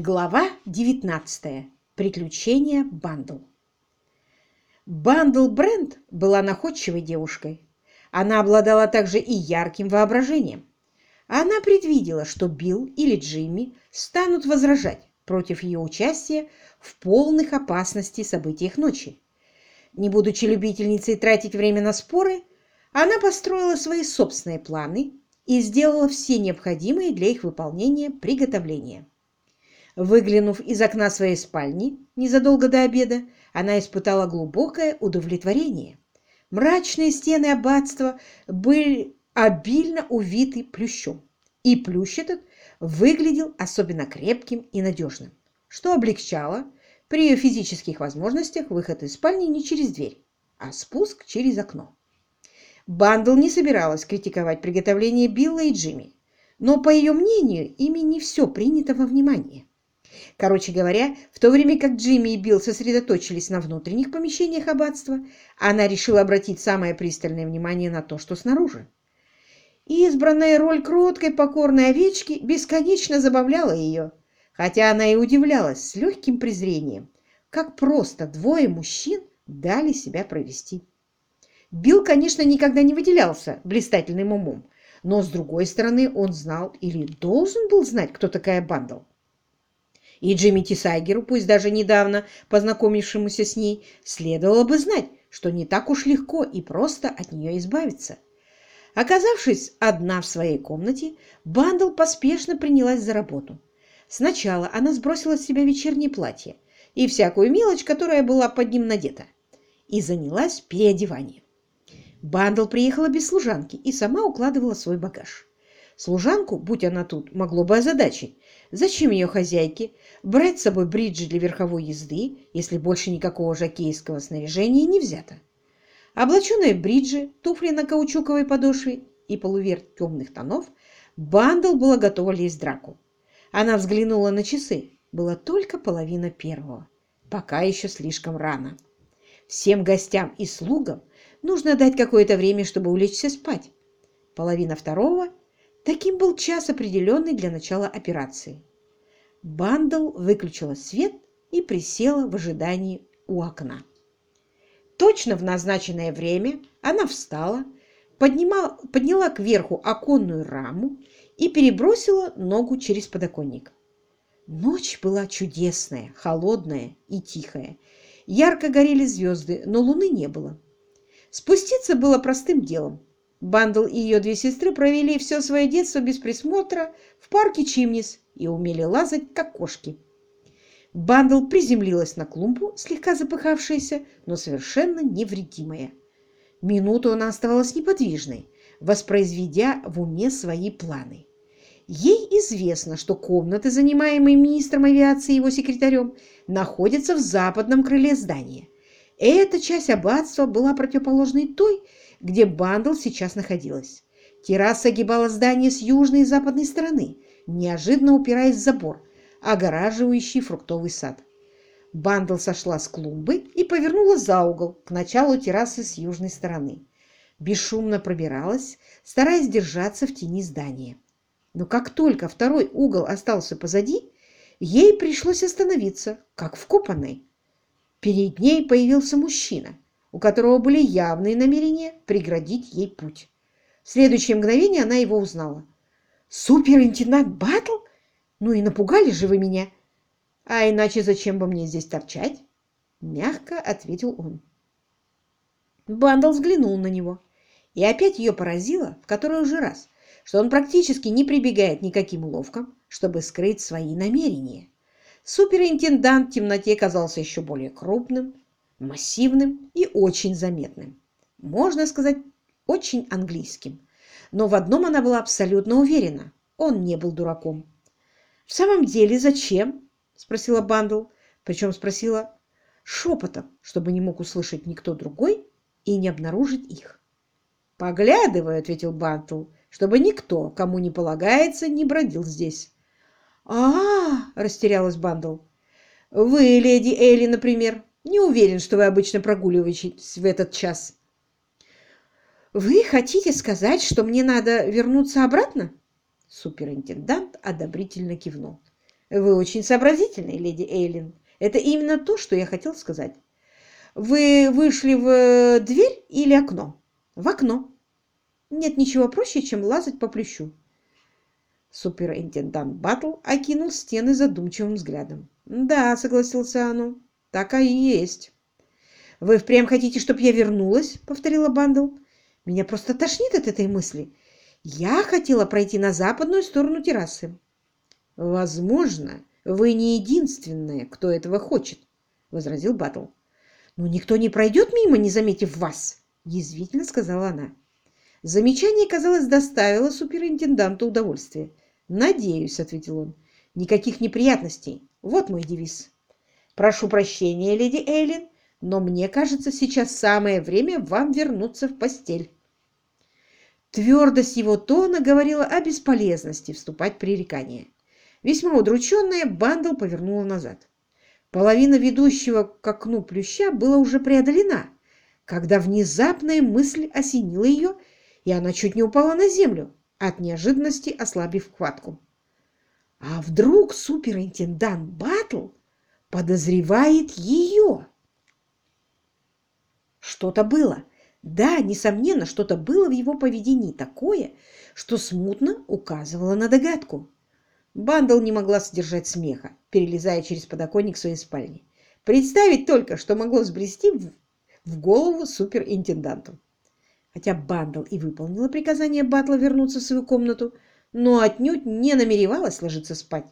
Глава 19. Приключения Бандл. Бандл Брент была находчивой девушкой. Она обладала также и ярким воображением. Она предвидела, что Билл или Джимми станут возражать против ее участия в полных опасности событиях ночи. Не будучи любительницей тратить время на споры, она построила свои собственные планы и сделала все необходимые для их выполнения приготовления. Выглянув из окна своей спальни незадолго до обеда, она испытала глубокое удовлетворение. Мрачные стены аббатства были обильно увиты плющом, и плющ этот выглядел особенно крепким и надежным, что облегчало при ее физических возможностях выход из спальни не через дверь, а спуск через окно. Бандл не собиралась критиковать приготовление Билла и Джимми, но, по ее мнению, ими не все принято во внимание. Короче говоря, в то время как Джимми и Билл сосредоточились на внутренних помещениях аббатства, она решила обратить самое пристальное внимание на то, что снаружи. Избранная роль кроткой покорной овечки бесконечно забавляла ее, хотя она и удивлялась с легким презрением, как просто двое мужчин дали себя провести. Билл, конечно, никогда не выделялся блистательным умом, но, с другой стороны, он знал или должен был знать, кто такая Бандл. И Джимми Тесайгеру, пусть даже недавно познакомившемуся с ней, следовало бы знать, что не так уж легко и просто от нее избавиться. Оказавшись одна в своей комнате, Бандл поспешно принялась за работу. Сначала она сбросила с себя вечернее платье и всякую мелочь, которая была под ним надета, и занялась переодеванием. Бандл приехала без служанки и сама укладывала свой багаж. Служанку, будь она тут, могло бы озадачить. Зачем ее хозяйке брать с собой бриджи для верховой езды, если больше никакого жакейского снаряжения не взято? Облаченная в бриджи, туфли на каучуковой подошве и полуверт темных тонов, Бандл была готова лезть в драку. Она взглянула на часы. Было только половина первого. Пока еще слишком рано. Всем гостям и слугам нужно дать какое-то время, чтобы улечься спать. Половина второго Таким был час, определенный для начала операции. Бандл выключила свет и присела в ожидании у окна. Точно в назначенное время она встала, поднимала, подняла кверху оконную раму и перебросила ногу через подоконник. Ночь была чудесная, холодная и тихая. Ярко горели звезды, но луны не было. Спуститься было простым делом. Бандл и ее две сестры провели все свое детство без присмотра в парке Чимнис и умели лазать, как кошки. Бандл приземлилась на клумбу, слегка запыхавшаяся, но совершенно невредимая. Минуту она оставалась неподвижной, воспроизведя в уме свои планы. Ей известно, что комнаты, занимаемые министром авиации и его секретарем, находятся в западном крыле здания. Эта часть аббатства была противоположной той, где Бандл сейчас находилась. Терраса огибала здание с южной и западной стороны, неожиданно упираясь в забор, огораживающий фруктовый сад. Бандл сошла с клумбы и повернула за угол к началу террасы с южной стороны. Бесшумно пробиралась, стараясь держаться в тени здания. Но как только второй угол остался позади, ей пришлось остановиться, как вкопанной. Перед ней появился мужчина – у которого были явные намерения преградить ей путь. В следующее мгновение она его узнала. «Суперинтендант Батл? Ну и напугали же вы меня!» «А иначе зачем бы мне здесь торчать?» Мягко ответил он. Бандл взглянул на него. И опять ее поразило, в который уже раз, что он практически не прибегает никаким уловкам, чтобы скрыть свои намерения. Суперинтендант в темноте казался еще более крупным, массивным и очень заметным. Можно сказать, очень английским. Но в одном она была абсолютно уверена. Он не был дураком. «В самом деле, зачем?» – спросила Бандл. Причем спросила шепотом, чтобы не мог услышать никто другой и не обнаружить их. «Поглядываю», – ответил Батл, – «чтобы никто, кому не полагается, не бродил здесь». «А-а-а!» – растерялась Бандл. «Вы, леди Эйлин, например, не уверен, что вы обычно прогуливаетесь в этот час. Вы хотите сказать, что мне надо вернуться обратно? Суперинтендант одобрительно кивнул. Вы очень сообразительны, леди Эйлин. Это именно то, что я хотел сказать. Вы вышли в э, дверь или окно? В окно. Нет ничего проще, чем лазать по плющу. Суперинтендант Баттл окинул стены задумчивым взглядом. «Да», — согласился оно, — «так и есть». «Вы впрямь хотите, чтобы я вернулась?» — повторила Бандл. «Меня просто тошнит от этой мысли. Я хотела пройти на западную сторону террасы». «Возможно, вы не единственная, кто этого хочет», — возразил Баттл. «Но никто не пройдет мимо, не заметив вас», — язвительно сказала она. Замечание, казалось, доставило суперинтенданту удовольствие. «Надеюсь», — ответил он. «Никаких неприятностей. Вот мой девиз». «Прошу прощения, леди Эйлин, но мне кажется, сейчас самое время вам вернуться в постель». Твердость его тона говорила о бесполезности вступать в пререкание. Весьма удрученная, Бандл повернула назад. Половина ведущего к окну плюща была уже преодолена, когда внезапная мысль осенила ее, и она чуть не упала на землю, от неожиданности ослабив хватку. А вдруг суперинтендант Батл подозревает ее? Что-то было. Да, несомненно, что-то было в его поведении такое, что смутно указывало на догадку. Бандл не могла сдержать смеха, перелезая через подоконник своей спальни. Представить только, что могло взбрести в, в голову суперинтенданту. Хотя Бандл и выполнила приказание Батла вернуться в свою комнату, но отнюдь не намеревалась ложиться спать.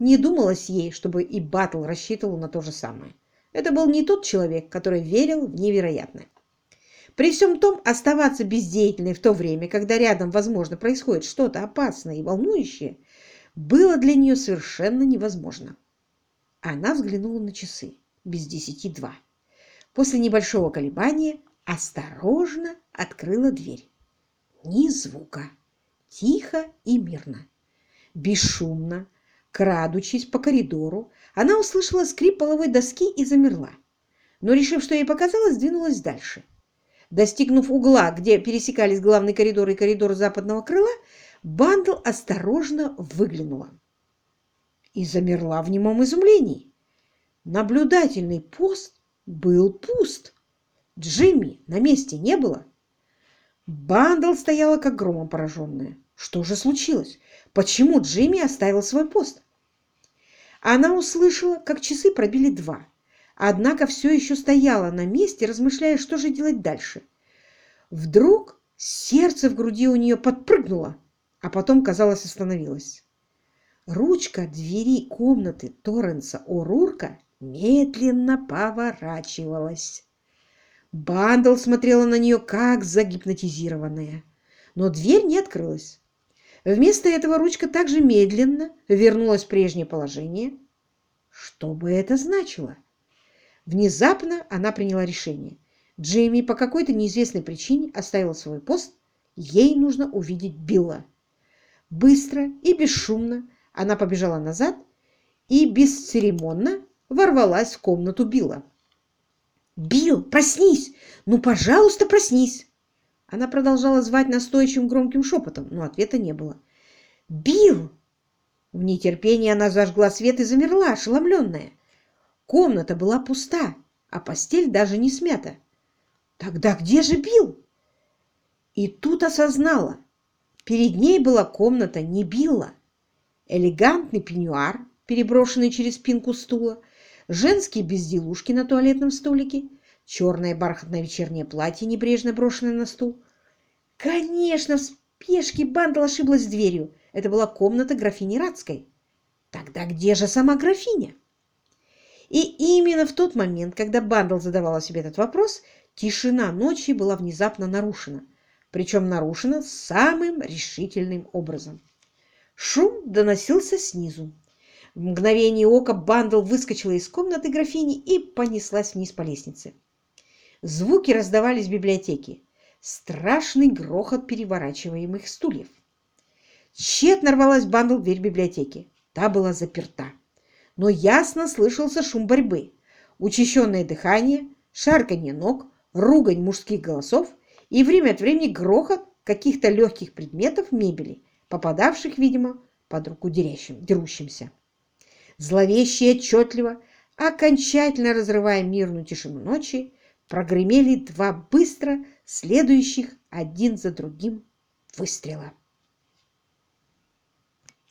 Не думалось ей, чтобы и Батл рассчитывал на то же самое. Это был не тот человек, который верил в невероятное. При всем том, оставаться бездеятельной в то время, когда рядом, возможно, происходит что-то опасное и волнующее, было для нее совершенно невозможно. Она взглянула на часы. Без десяти два. После небольшого колебания осторожно открыла дверь. Ни звука. Тихо и мирно. Бесшумно, крадучись по коридору, она услышала скрип половой доски и замерла. Но, решив, что ей показалось, двинулась дальше. Достигнув угла, где пересекались главный коридор и коридор западного крыла, Бандл осторожно выглянула и замерла в немом изумлении. Наблюдательный пост был пуст. Джимми на месте не было. Бандл стояла как громом пораженная. Что же случилось? Почему Джимми оставил свой пост? Она услышала, как часы пробили два, однако все еще стояла на месте, размышляя, что же делать дальше. Вдруг сердце в груди у нее подпрыгнуло, а потом, казалось, остановилось. Ручка двери комнаты Торренса О'Рурка медленно поворачивалась. Бандл смотрела на нее, как загипнотизированная. Но дверь не открылась. Вместо этого ручка также медленно вернулась в прежнее положение. Что бы это значило? Внезапно она приняла решение. Джейми по какой-то неизвестной причине оставил свой пост. Ей нужно увидеть Билла. Быстро и бесшумно она побежала назад и бесцеремонно ворвалась в комнату Билла. «Билл, проснись! Ну, пожалуйста, проснись!» Она продолжала звать настойчивым громким шепотом, но ответа не было. «Билл!» В нетерпении она зажгла свет и замерла, ошеломленная. Комната была пуста, а постель даже не смята. Тогда где же Билл? И тут осознала, Перед ней была комната не Билла. Элегантный пеньюар, переброшенный через спинку стула, женские безделушки на туалетном столике, черное бархатное вечернее платье, небрежно брошенное на стул. Конечно, в спешке Бандл ошиблась дверью. Это была комната графини Радской. Тогда где же сама графиня? И именно в тот момент, когда Бандл задавала себе этот вопрос, тишина ночи была внезапно нарушена причем нарушена самым решительным образом. Шум доносился снизу. В мгновение ока Бандл выскочила из комнаты графини и понеслась вниз по лестнице. Звуки раздавались в библиотеке. Страшный грохот переворачиваемых стульев. Тщетно рвалась Бандл в дверь библиотеки. Та была заперта. Но ясно слышался шум борьбы, учащенное дыхание, шарканье ног, ругань мужских голосов и время от времени грохот каких-то легких предметов мебели, попадавших, видимо, под руку дерущимся. Зловеще и отчетливо, окончательно разрывая мирную тишину ночи, прогремели два быстро следующих один за другим выстрела.